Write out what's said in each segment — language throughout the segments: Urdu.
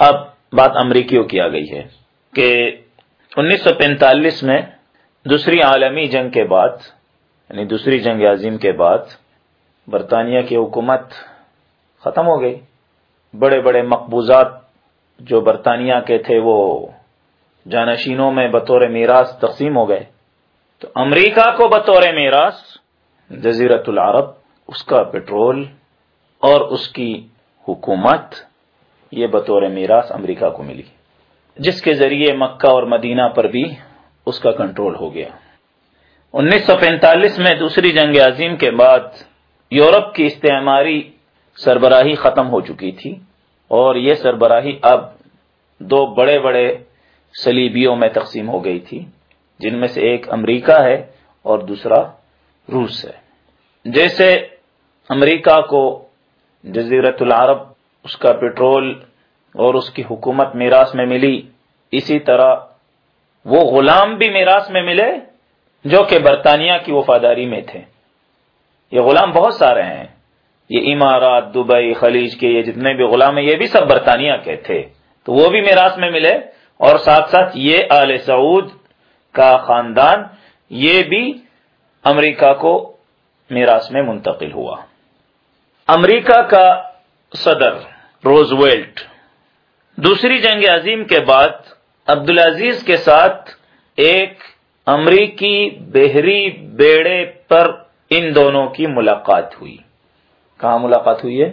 اب بات امریکیوں کی آ گئی ہے کہ انیس سو پینتالیس میں دوسری عالمی جنگ کے بعد یعنی دوسری جنگ عظیم کے بعد، برطانیہ کی حکومت ختم ہو گئی۔ بڑے بڑے مقبوضات جو برطانیہ کے تھے، وہ جانشینوں میں بطور میراث تقسیم ہو گئے۔ تو امریکہ کو بطور میراث جزیرت العرب، اس کا پٹرول اور اس کی حکومت یہ بطور میراث امریکہ کو ملی، جس کے ذریعے مکہ اور مدینہ پر بھی اس کا کنٹرول ہو گیا۔ انیس سو پینتالیس میں دوسری جنگ عظیم کے بعد یورپ کی استعماری سربراہی ختم ہو چکی تھی اور یہ سربراہی اب دو بڑے بڑے سلیبیوں میں تقسیم ہو گئی تھی، جن میں سے ایک امریکہ ہے اور دوسرا روس ہے۔ جیسے امریکہ کو جزیرت العرب اس کا پٹرول اور اس کی حکومت میراث میں ملی، اسی طرح وہ غلام بھی میراث میں ملے جو کہ برطانیہ کی وفاداری میں تھے۔ یہ غلام بہت سارے ہیں۔ یہ امارات، دبئی، خلیج کے یہ جتنے بھی غلام ہیں، یہ بھی سب برطانیہ کے تھے۔ تو وہ بھی میراث میں ملے اور ساتھ ساتھ یہ آل سعود کا خاندان، یہ بھی امریکہ کو میراث میں منتقل ہوا۔ امریکہ کا صدر روز ویلٹ دوسری جنگ عظیم کے بعد عبدالعزیز کے ساتھ ایک امریکی بحری بیڑے پر ان دونوں کی ملاقات ہوئی۔ کہاں ملاقات ہوئی ہے؟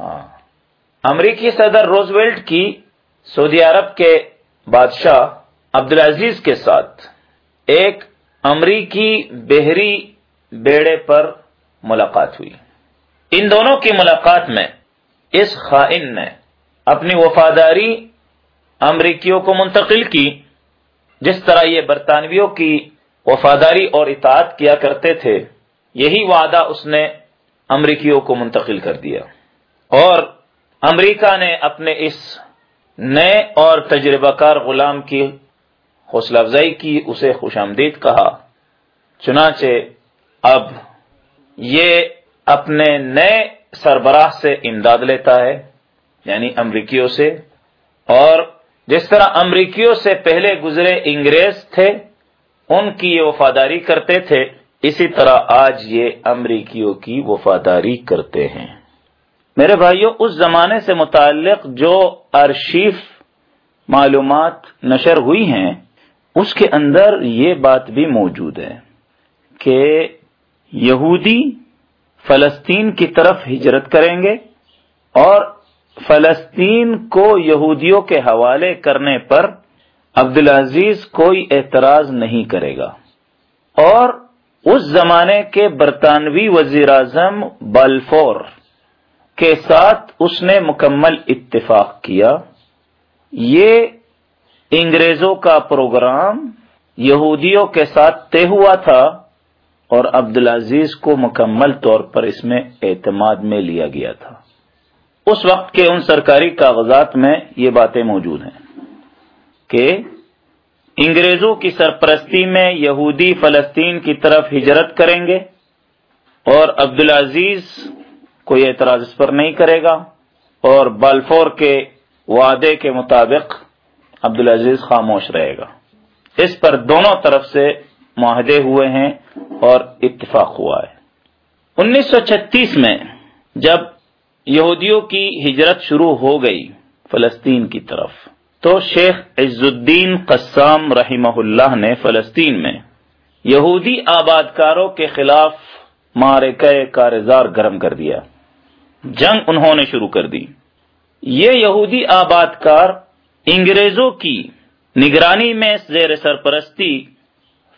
ہاں۔ امریکی صدر روز ویلٹ کی سعودی عرب کے بادشاہ عبدالعزیز کے ساتھ ایک امریکی بحری بیڑے پر ملاقات ہوئی۔ ان دونوں کی ملاقات میں اس خائن نے اپنی وفاداری امریکیوں کو منتقل کی، جس طرح یہ برطانویوں کی وفاداری اور اطاعت کیا کرتے تھے، یہی وعدہ اس نے امریکیوں کو منتقل کر دیا۔ اور امریکہ نے اپنے اس نئے اور تجربہ کار غلام کی حوصلہ افزائی کی، اسے خوش آمدید کہا۔ چنانچہ اب یہ اپنے نئے سربراہ سے امداد لیتا ہے یعنی امریکیوں سے۔ اور جس طرح امریکیوں سے پہلے گزرے انگریز تھے، ان کی یہ وفاداری کرتے تھے، اسی طرح آج یہ امریکیوں کی وفاداری کرتے ہیں۔ میرے بھائیوں، اس زمانے سے متعلق جو ارشیف معلومات نشر ہوئی ہیں، اس کے اندر یہ بات بھی موجود ہے کہ یہودی فلسطین کی طرف ہجرت کریں گے اور فلسطین کو یہودیوں کے حوالے کرنے پر عبدالعزیز کوئی اعتراض نہیں کرے گا۔ اور اس زمانے کے برطانوی وزیر اعظم بالفور کے ساتھ اس نے مکمل اتفاق کیا۔ یہ انگریزوں کا پروگرام یہودیوں کے ساتھ طے ہوا تھا۔ اور عبدالعزیز کو مکمل طور پر اس میں اعتماد میں لیا گیا تھا۔ اس وقت کے ان سرکاری کاغذات میں یہ باتیں موجود ہیں کہ انگریزوں کی سرپرستی میں یہودی فلسطین کی طرف ہجرت کریں گے اور عبدالعزیز کوئی اعتراض اس پر نہیں کرے گا اور بالفور کے وعدے کے مطابق عبدالعزیز خاموش رہے گا۔ اس پر دونوں طرف سے معاہدے ہوئے ہیں۔ اور اتفاق ہوا ہے۔ انیس سو چھتیس میں جب یہودیوں کی ہجرت شروع ہو گئی فلسطین کی طرف، تو شیخ عز الدین قسام رحمہ اللہ نے فلسطین میں یہودی آبادکاروں کے خلاف مارے کارزار گرم کر دیا۔ جنگ انہوں نے شروع کر دی۔ یہ یہودی آبادکار انگریزوں کی نگرانی میں زیر سرپرستی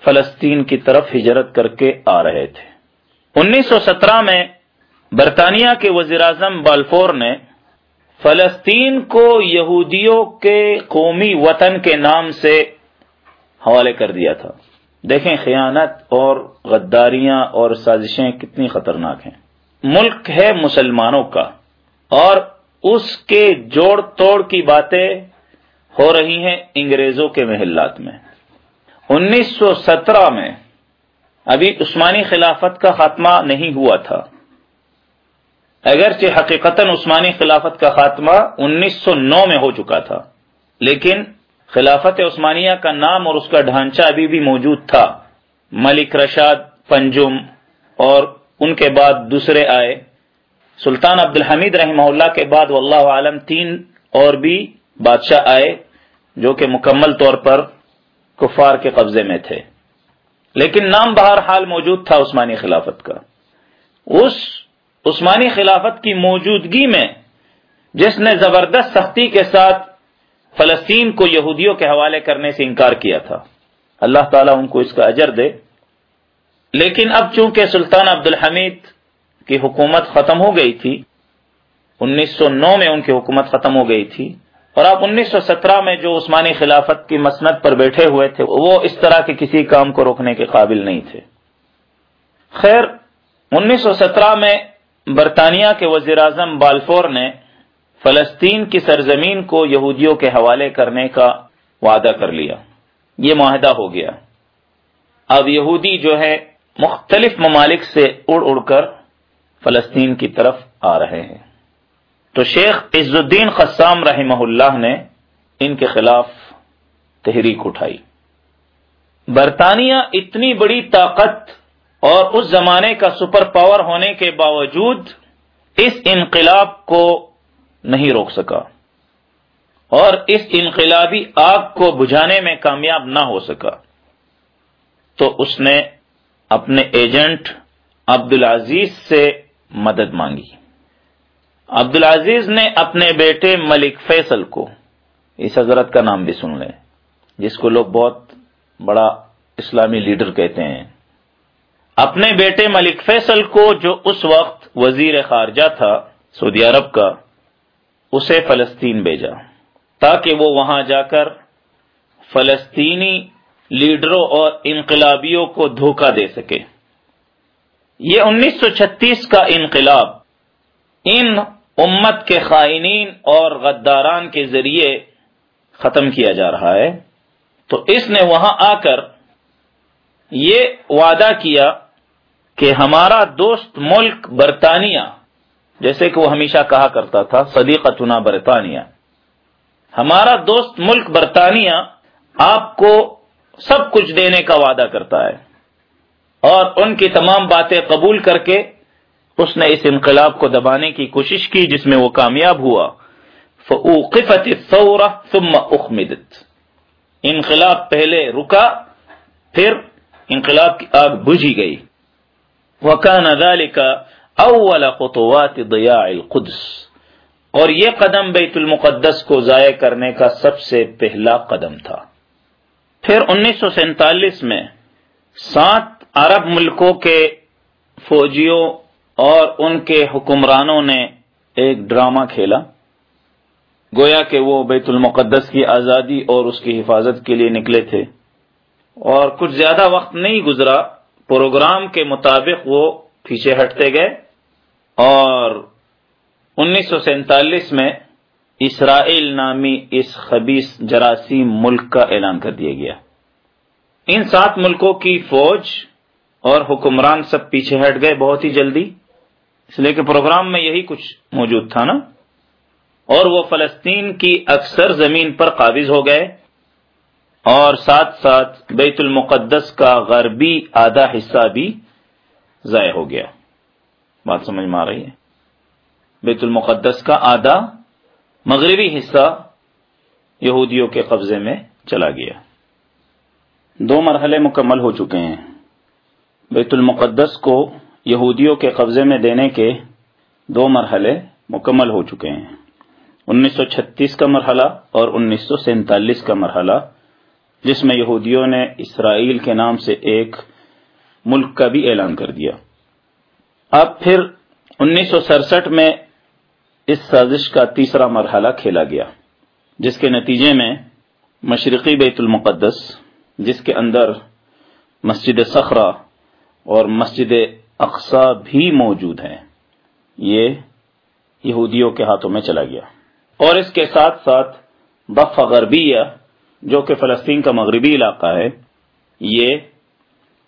فلسطین کی طرف ہجرت کر کے آ رہے تھے۔ انیس سو سترہ میں برطانیہ کے وزیر اعظم بالفور نے فلسطین کو یہودیوں کے قومی وطن کے نام سے حوالے کر دیا تھا۔ دیکھیں خیانت اور غداریاں اور سازشیں کتنی خطرناک ہیں۔ ملک ہے مسلمانوں کا اور اس کے جوڑ توڑ کی باتیں ہو رہی ہیں انگریزوں کے محلات میں۔ انیس سو سترہ میں ابھی عثمانی خلافت کا خاتمہ نہیں ہوا تھا۔ اگرچہ حقیقت عثمانی خلافت کا خاتمہ انیس سو نو میں ہو چکا تھا، لیکن خلافت عثمانیہ کا نام اور اس کا ڈھانچہ ابھی بھی موجود تھا۔ ملک رشاد، پنجم اور ان کے بعد دوسرے آئے۔ سلطان عبد الحمید رحمہ اللہ کے بعد واللہ عالم تین اور بھی بادشاہ آئے، جو کہ مکمل طور پر کفار کے قبضے میں تھے۔ لیکن نام بہر حال موجود تھا عثمانی خلافت کا۔ اس عثمانی خلافت کی موجودگی میں جس نے زبردست سختی کے ساتھ فلسطین کو یہودیوں کے حوالے کرنے سے انکار کیا تھا۔ اللہ تعالیٰ ان کو اس کا اجر دے۔ لیکن اب چونکہ سلطان عبد الحمید کی حکومت ختم ہو گئی تھی، انیس سو نو میں ان کی حکومت ختم ہو گئی تھی اور اب انیس سو سترہ میں جو عثمانی خلافت کی مسنت پر بیٹھے ہوئے تھے، وہ اس طرح کے کسی کام کو روکنے کے قابل نہیں تھے۔ خیر، انیس سو سترہ میں برطانیہ کے وزیر اعظم بالفور نے فلسطین کی سرزمین کو یہودیوں کے حوالے کرنے کا وعدہ کر لیا۔ یہ معاہدہ ہو گیا۔ اب یہودی جو ہے، مختلف ممالک سے اڑ اڑ کر فلسطین کی طرف آ رہے ہیں۔ تو شیخ عز الدین قسام رحمہ اللہ نے ان کے خلاف تحریک اٹھائی۔ برطانیہ اتنی بڑی طاقت اور اس زمانے کا سپر پاور ہونے کے باوجود اس انقلاب کو نہیں روک سکا اور اس انقلابی آگ کو بجھانے میں کامیاب نہ ہو سکا۔ تو اس نے اپنے ایجنٹ عبد العزیز سے مدد مانگی۔ عبد العزیز نے اپنے بیٹے ملک فیصل کو، اس حضرت کا نام بھی سن لیں، جس کو لوگ بہت بڑا اسلامی لیڈر کہتے ہیں۔ اپنے بیٹے ملک فیصل کو جو اس وقت وزیر خارجہ تھا سعودی عرب کا، اسے فلسطین بھیجا، تاکہ وہ وہاں جا کر فلسطینی لیڈروں اور انقلابیوں کو دھوکہ دے سکے۔ یہ انیس سو چھتیس کا انقلاب ان امت کے خائنین اور غداران کے ذریعے ختم کیا جا رہا ہے۔ تو اس نے وہاں آ کر یہ وعدہ کیا کہ ہمارا دوست ملک برطانیہ، جیسے کہ وہ ہمیشہ کہا کرتا تھا، صدیقتنا برطانیہ۔ ہمارا دوست ملک برطانیہ آپ کو سب کچھ دینے کا وعدہ کرتا ہے اور ان کی تمام باتیں قبول کر کے اس نے اس انقلاب کو دبانے کی کوشش کی جس میں وہ کامیاب ہوا۔ فوقفت ثم اخمدت انقلاب پہلے رکا، پھر انقلاب کی آگ بجھی گئی۔ وکان ذلك اول خطوات ضیاع القدس۔ اور یہ قدم بیت المقدس کو ضائع کرنے کا سب سے پہلا قدم تھا۔ پھر انیس سو سینتالیس میں سات عرب ملکوں کے فوجیوں اور ان کے حکمرانوں نے ایک ڈرامہ کھیلا۔ گویا کہ وہ بیت المقدس کی آزادی اور اس کی حفاظت کے لیے نکلے تھے۔ اور کچھ زیادہ وقت نہیں گزرا، پروگرام کے مطابق وہ پیچھے ہٹتے گئے۔ اور انیس سو سینتالیس میں اسرائیل نامی اس خبیص جراثیم ملک کا اعلان کر دیا گیا۔ ان سات ملکوں کی فوج اور حکمران سب پیچھے ہٹ گئے بہت ہی جلدی۔ اس لیے کہ پروگرام میں یہی کچھ موجود تھا نا۔ اور وہ فلسطین کی اکثر زمین پر قابض ہو گئے۔ اور ساتھ ساتھ بیت المقدس کا غربی آدھا حصہ بھی ضائع ہو گیا۔ بات سمجھ میں آ رہی ہے؟ بیت المقدس کا آدھا مغربی حصہ یہودیوں کے قبضے میں چلا گیا۔ دو مرحلے مکمل ہو چکے ہیں۔ بیت المقدس کو یہودیوں کے قبضے میں دینے کے دو مرحلے مکمل ہو چکے ہیں۔ انیس سو چھتیس کا مرحلہ اور انیس سو سینتالیس کا مرحلہ، جس میں یہودیوں نے اسرائیل کے نام سے ایک ملک کا بھی اعلان کر دیا۔ اب پھر انیس سو سڑسٹھ میں اس سازش کا تیسرا مرحلہ کھیلا گیا، جس کے نتیجے میں مشرقی بیت المقدس، جس کے اندر مسجد سخرا اور مسجد اقسا بھی موجود ہیں۔ یہ یہودیوں کے ہاتھوں میں چلا گیا۔ اور اس کے ساتھ ساتھ بف غربیہ، جو کہ فلسطین کا مغربی علاقہ ہے، یہ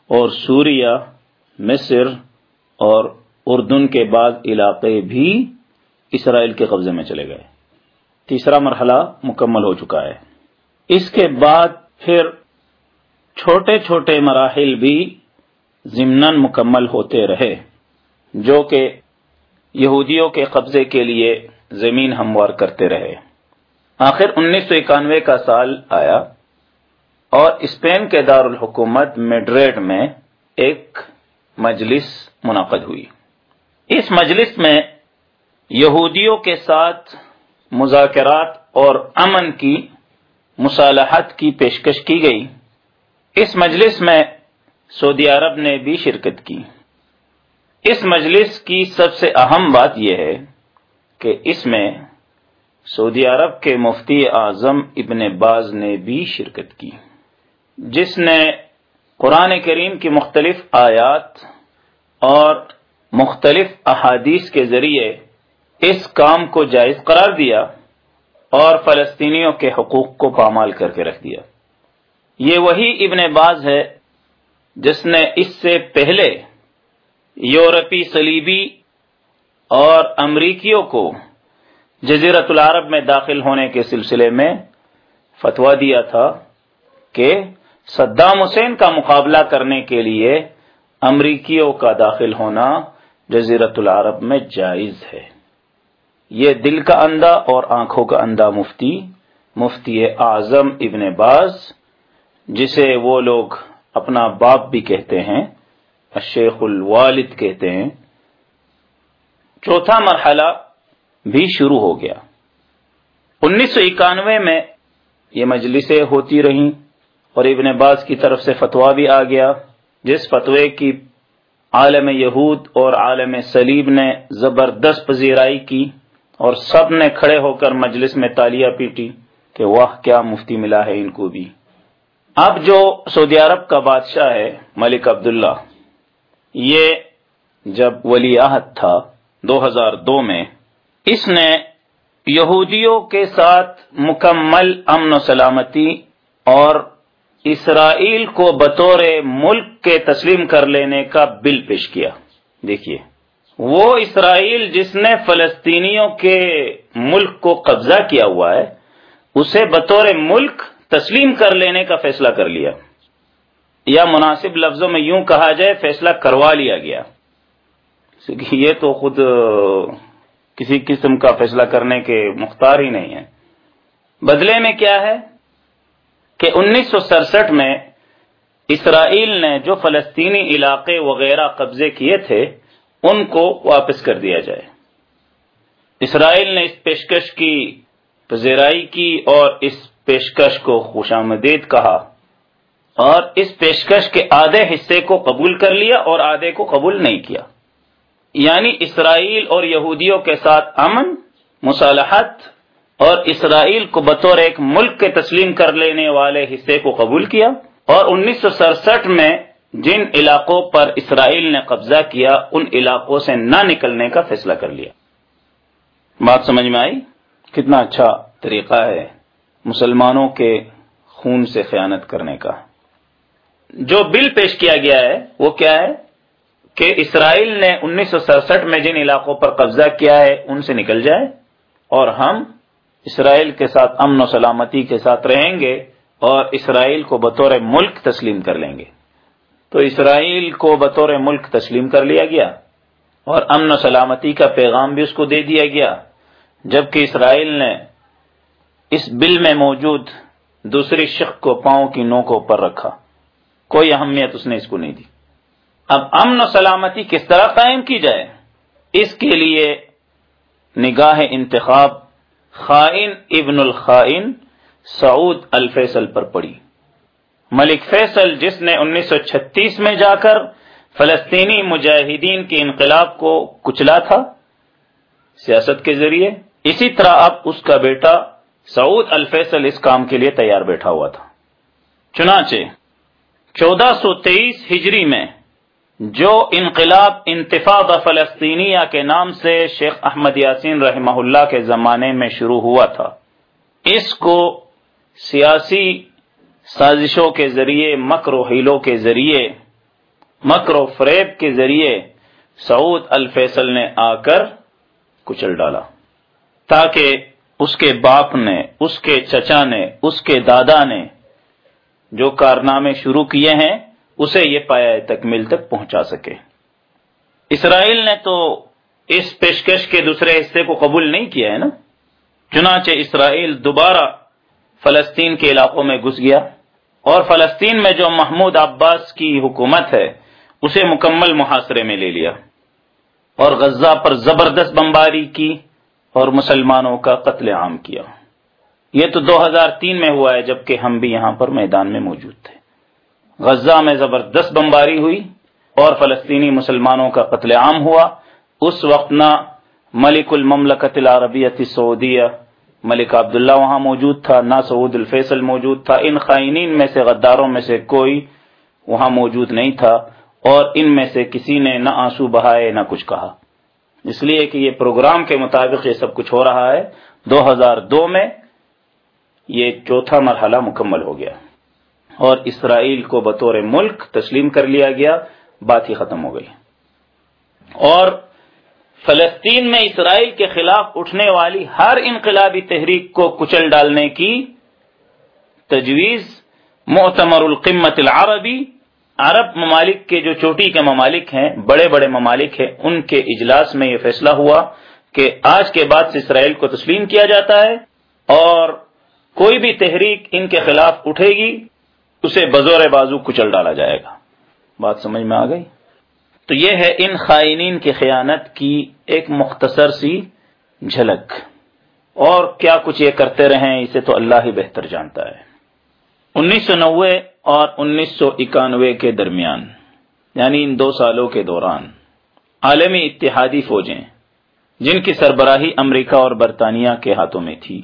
اور سوریا مصر اور اردن کے بعض علاقے بھی اسرائیل کے قبضے میں چلے گئے۔ تیسرا مرحلہ مکمل ہو چکا ہے۔ اس کے بعد پھر چھوٹے چھوٹے مراحل بھی ضمن مکمل ہوتے رہے، جو کہ یہودیوں کے قبضے کے لیے زمین ہموار کرتے رہے۔ آخر انیس سو اکانوے کا سال آیا اور اسپین کے دارالحکومت میڈریڈ میں ایک مجلس منعقد ہوئی۔ اس مجلس میں یہودیوں کے ساتھ مذاکرات اور امن کی مصالحت کی پیشکش کی گئی۔ اس مجلس میں سعودی عرب نے بھی شرکت کی۔ اس مجلس کی سب سے اہم بات یہ ہے کہ اس میں سعودی عرب کے مفتی اعظم ابن باز نے بھی شرکت کی۔ جس نے قرآن کریم کی مختلف آیات اور مختلف احادیث کے ذریعے اس کام کو جائز قرار دیا اور فلسطینیوں کے حقوق کو پامال کر کے رکھ دیا۔ یہ وہی ابن باز ہے جس نے اس سے پہلے یورپی صلیبی اور امریکیوں کو جزیرت العرب میں داخل ہونے کے سلسلے میں فتوا دیا تھا کہ صدام حسین کا مقابلہ کرنے کے لیے امریکیوں کا داخل ہونا جزیرت العرب میں جائز ہے۔ یہ دل کا اندھا اور آنکھوں کا اندھا مفتی مفتی اعظم ابن باز، جسے وہ لوگ اپنا باپ بھی کہتے ہیں شیخ الوالد کہتے ہیں۔ چوتھا مرحلہ بھی شروع ہو گیا۔ انیس سو اکانوے میں یہ مجلسیں ہوتی رہیں اور ابن باز کی طرف سے فتوا بھی آ گیا، جس فتوے کی عالم یہود اور عالم سلیب نے زبردست پذیرائی کی اور سب نے کھڑے ہو کر مجلس میں تالیاں پیٹی کہ وہ کیا مفتی ملا ہے ان کو بھی۔ اب جو سعودی عرب کا بادشاہ ہے ملک عبداللہ، یہ جب ولی عہد تھا دو ہزار دو میں، اس نے یہودیوں کے ساتھ مکمل امن و سلامتی اور اسرائیل کو بطور ملک کے تسلیم کر لینے کا بل پیش کیا۔ دیکھیے، وہ اسرائیل جس نے فلسطینیوں کے ملک کو قبضہ کیا ہوا ہے، اسے بطور ملک تسلیم کر لینے کا فیصلہ کر لیا۔ یا مناسب لفظوں میں یوں کہا جائے، فیصلہ کروا لیا گیا۔ یہ تو خود کسی قسم کا فیصلہ کرنے کے مختار ہی نہیں ہے۔ بدلے میں کیا ہے کہ انیس سو سڑسٹھ میں اسرائیل نے جو فلسطینی علاقے وغیرہ قبضے کیے تھے، ان کو واپس کر دیا جائے۔ اسرائیل نے اس پیشکش کی، پذیرائی کی اور اس پیشکش کو خوش آمدید کہا۔ اور اس پیشکش کے آدھے حصے کو قبول کر لیا اور آدھے کو قبول نہیں کیا۔ یعنی اسرائیل اور یہودیوں کے ساتھ امن، مصالحت اور اسرائیل کو بطور ایک ملک کے تسلیم کر لینے والے حصے کو قبول کیا۔ اور انیس سو سڑسٹھ میں جن علاقوں پر اسرائیل نے قبضہ کیا، ان علاقوں سے نہ نکلنے کا فیصلہ کر لیا۔ بات سمجھ میں آئی؟ کتنا اچھا طریقہ ہے۔ مسلمانوں کے خون سے خیانت کرنے کا۔ جو بل پیش کیا گیا ہے، وہ کیا ہے؟ کہ اسرائیل نے انیس سو سڑسٹھ میں جن علاقوں پر قبضہ کیا ہے، ان سے نکل جائے اور ہم اسرائیل کے ساتھ امن و سلامتی کے ساتھ رہیں گے اور اسرائیل کو بطور ملک تسلیم کر لیں گے۔ تو اسرائیل کو بطور ملک تسلیم کر لیا گیا اور امن و سلامتی کا پیغام بھی اس کو دے دیا گیا۔ جبکہ اسرائیل نے اس بل میں موجود دوسری شخ کو پاؤں کی نوکوں پر رکھا۔ کوئی اہمیت اس نے اس کو نہیں دی۔ اب امن و سلامتی کس طرح قائم کی جائے؟ اس کے لیے نگاہ انتخاب خائن ابن الخائن سعود الفیصل پر پڑی۔ ملک فیصل جس نے انیس سو چھتیس میں جا کر فلسطینی مجاہدین کے انقلاب کو کچلا تھا سیاست کے ذریعے، اسی طرح اب اس کا بیٹا سعود الفیصل اس کام کے لیے تیار بیٹھا ہوا تھا۔ چنانچہ، چودہ سو تیئیس ہجری میں جو انقلاب انتفاق فلسطینیہ کے نام سے شیخ احمد یاسین رحمہ اللہ کے زمانے میں شروع ہوا تھا، اس کو سیاسی سازشوں کے ذریعے، مکر و حیلوں کے ذریعے، مکر و فریب کے ذریعے سعود الفیصل نے آ کر کچل ڈالا تاکہ اس کے باپ نے، اس کے چچا نے، اس کے دادا نے جو کارنامے شروع کیے ہیں، اسے یہ پایا تکمیل تک پہنچا سکے۔ اسرائیل نے تو اس پیشکش کے دوسرے حصے کو قبول نہیں کیا ہے نا؟ چنانچہ اسرائیل دوبارہ فلسطین کے علاقوں میں گھس گیا اور فلسطین میں جو محمود عباس کی حکومت ہے، اسے مکمل محاصرے میں لے لیا اور غزہ پر زبردست بمباری کی۔ اور مسلمانوں کا قتل عام کیا۔ یہ تو دو ہزار تین میں ہوا ہے، جبکہ ہم بھی یہاں پر میدان میں موجود تھے۔ غزہ میں زبردست بمباری ہوئی اور فلسطینی مسلمانوں کا قتل عام ہوا۔ اس وقت نہ ملک المملکت العربیت سعودیہ، ملک عبداللہ وہاں موجود تھا، نہ سعود الفیصل موجود تھا۔ ان خائنین میں سے، غداروں میں سے کوئی وہاں موجود نہیں تھا اور ان میں سے کسی نے نہ آنسو بہائے، نہ کچھ کہا۔ اس لیے کہ یہ پروگرام کے مطابق یہ سب کچھ ہو رہا ہے۔ دو ہزار دو میں یہ چوتھا مرحلہ مکمل ہو گیا۔ اور اسرائیل کو بطور ملک تسلیم کر لیا گیا۔ بات ہی ختم ہو گئی۔ اور فلسطین میں اسرائیل کے خلاف اٹھنے والی ہر انقلابی تحریک کو کچل ڈالنے کی تجویز معتمر القمت العربی عرب ممالک کے جو چوٹی کے ممالک ہیں، بڑے بڑے ممالک ہیں، ان کے اجلاس میں یہ فیصلہ ہوا کہ آج کے بعد سے اسرائیل کو تسلیم کیا جاتا ہے اور کوئی بھی تحریک ان کے خلاف اٹھے گی، اسے بزور بازو کچل ڈالا جائے گا۔ بات سمجھ میں آ گئی؟ تو یہ ہے ان خائنین کی خیانت کی ایک مختصر سی جھلک۔ اور کیا کچھ یہ کرتے رہیں، اسے تو اللہ ہی بہتر جانتا ہے۔ انیس سو نوے اور انیس سو اکانوے کے درمیان یعنی ان دو سالوں کے دوران، عالمی اتحادی فوجیں، جن کی سربراہی امریکہ اور برطانیہ کے ہاتھوں میں تھی،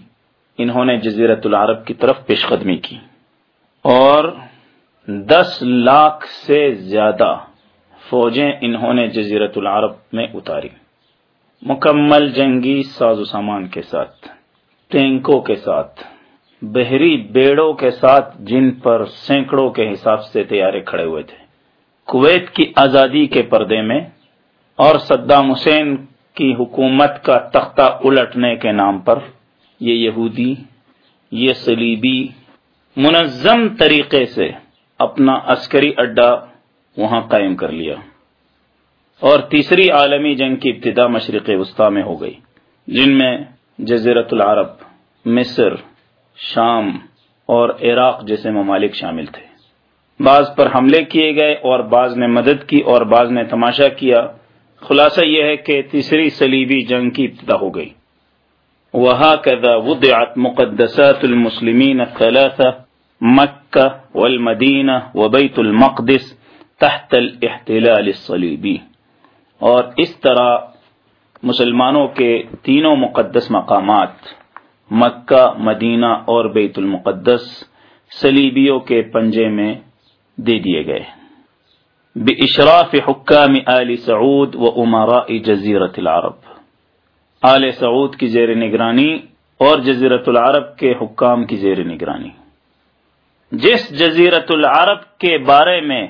انہوں نے جزیرت العرب کی طرف پیش قدمی کی۔ اور دس لاکھ سے زیادہ فوجیں انہوں نے جزیرت العرب میں اتاری۔ مکمل جنگی ساز و سامان کے ساتھ، ٹینکوں کے ساتھ بحری بیڑوں کے ساتھ جن پر سینکڑوں کے حساب سے تیارے کھڑے ہوئے تھے۔ کویت کی آزادی کے پردے میں اور صدام حسین کی حکومت کا تختہ الٹنے کے نام پر یہ یہودی، یہ سلیبی منظم طریقے سے اپنا عسکری اڈا وہاں قائم کر لیا۔ اور تیسری عالمی جنگ کی ابتدا مشرق وسطی میں ہو گئی، جن میں جزیرت العرب، مصر شام اور عراق جیسے ممالک شامل تھے۔ بعض پر حملے کیے گئے اور بعض نے مدد کی اور بعض نے تماشا کیا۔ خلاصہ یہ ہے کہ تیسری سلیبی جنگ کی ابتدا ہو گئی۔ وہاں کدا ودعت مقدسات المسلمین الثلاثة مکہ والمدینہ وبیت المقدس تحت الاحتلال الصلیبی اور اس طرح مسلمانوں کے تینوں مقدس مقامات مکہ، مدینہ اور بیت المقدس سلیبیوں کے پنجے میں دے دیے گئے۔ بے اشراف حکام آل سعود و عمارا جزیرت العرب۔ آل سعود کی زیر نگرانی اور جزیرت العرب کے حکام کی زیر نگرانی۔ جس جزیرت العرب کے بارے میں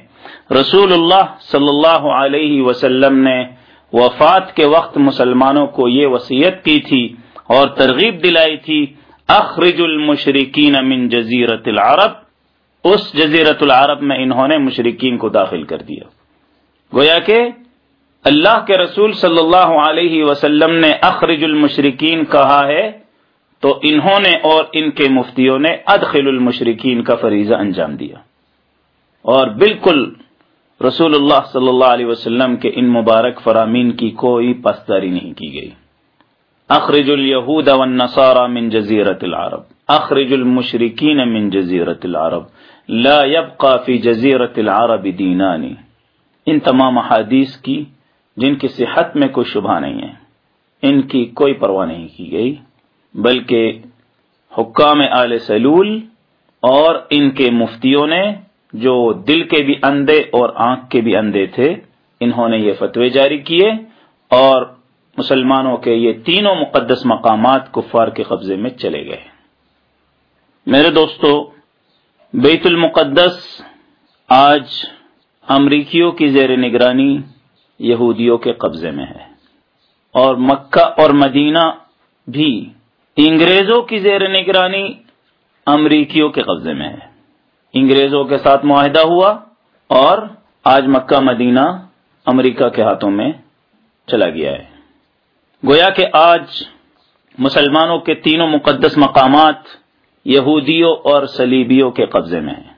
رسول اللہ صلی اللہ علیہ وسلم نے وفات کے وقت مسلمانوں کو یہ وصیت کی تھی اور ترغیب دلائی تھی، اخرج المشرقین من جزیرت العرب، اس جزیرت العرب میں انہوں نے مشرقین کو داخل کر دیا۔ گویا کہ اللہ کے رسول صلی اللہ علیہ وسلم نے اخرج المشرقین کہا ہے، تو انہوں نے اور ان کے مفتیوں نے ادخل المشرقین کا فریضہ انجام دیا۔ اور بالکل رسول اللہ صلی اللہ علیہ وسلم کے ان مبارک فرامین کی کوئی پسداری نہیں کی گئی۔ اخرج الیہود والنصارى من جزیرت العرب. اخرج المشرکین من جزیرت العرب. لا يبقى في جزیرت العرب دینانی ان تمام حادیث کی جن کی صحت میں کوئی شبہ نہیں ہے، ان کی کوئی پرواہ نہیں کی گئی، بلکہ حکام آل سلول اور ان کے مفتیوں نے جو دل کے بھی اندھے اور آنکھ کے بھی اندھے تھے، انہوں نے یہ فتوے جاری کیے اور مسلمانوں کے یہ تینوں مقدس مقامات کفار کے قبضے میں چلے گئے۔ میرے دوستو، بیت المقدس آج امریکیوں کی زیر نگرانی یہودیوں کے قبضے میں ہے۔ اور مکہ اور مدینہ بھی انگریزوں کی زیر نگرانی امریکیوں کے قبضے میں ہے۔ انگریزوں کے ساتھ معاہدہ ہوا اور آج مکہ مدینہ امریکہ کے ہاتھوں میں چلا گیا ہے۔ گویا کہ آج مسلمانوں کے تینوں مقدس مقامات یہودیوں اور سلیبیوں کے قبضے میں ہیں۔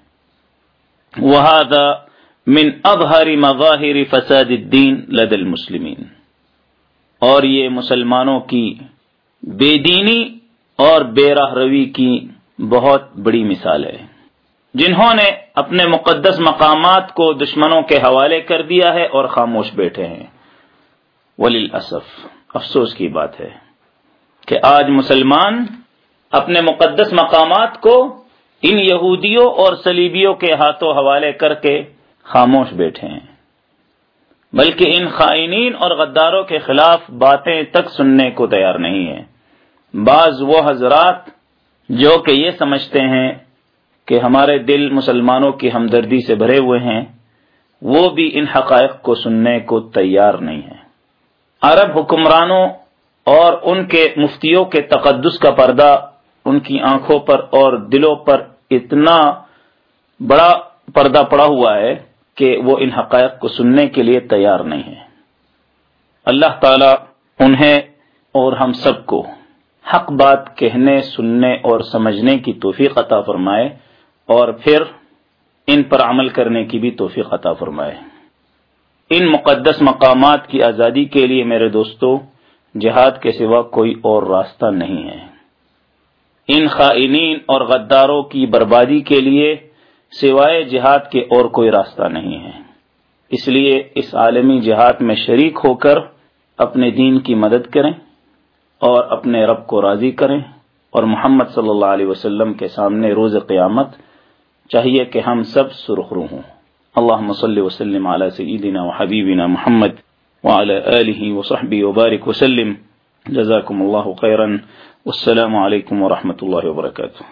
وہذا من ابہر مظاہر فساد الدین لد المسلمین اور یہ مسلمانوں کی بے دینی اور بے راہ روی کی بہت بڑی مثال ہے۔ جنہوں نے اپنے مقدس مقامات کو دشمنوں کے حوالے کر دیا ہے اور خاموش بیٹھے ہیں۔ ولی افسوس کی بات ہے کہ آج مسلمان اپنے مقدس مقامات کو ان یہودیوں اور سلیبیوں کے ہاتھوں حوالے کر کے خاموش بیٹھے ہیں، بلکہ ان خائنین اور غداروں کے خلاف باتیں تک سننے کو تیار نہیں ہے بعض وہ حضرات جو کہ یہ سمجھتے ہیں کہ ہمارے دل مسلمانوں کی ہمدردی سے بھرے ہوئے ہیں، وہ بھی ان حقائق کو سننے کو تیار نہیں ہے عرب حکمرانوں اور ان کے مفتیوں کے تقدس کا پردہ ان کی آنکھوں پر اور دلوں پر اتنا بڑا پردہ پڑا ہوا ہے کہ وہ ان حقائق کو سننے کے لیے تیار نہیں ہے اللہ تعالی انہیں اور ہم سب کو حق بات کہنے، سننے اور سمجھنے کی توفیق عطا فرمائے اور پھر ان پر عمل کرنے کی بھی توفیق عطا فرمائے۔ ان مقدس مقامات کی آزادی کے لیے میرے دوستوں جہاد کے سوا کوئی اور راستہ نہیں ہے۔ ان خائنین اور غداروں کی بربادی کے لیے سوائے جہاد کے اور کوئی راستہ نہیں ہے۔ اس لیے اس عالمی جہاد میں شریک ہو کر اپنے دین کی مدد کریں اور اپنے رب کو راضی کریں۔ اور محمد صلی اللہ علیہ وسلم کے سامنے روز قیامت چاہیے کہ ہم سب سرخرو ہوں۔ اللهم صل وسلم على سيدنا وحبيبنا محمد وعلى آله وصحبه وبارك وسلم. جزاكم الله خيرا. والسلام عليكم ورحمة الله وبركاته.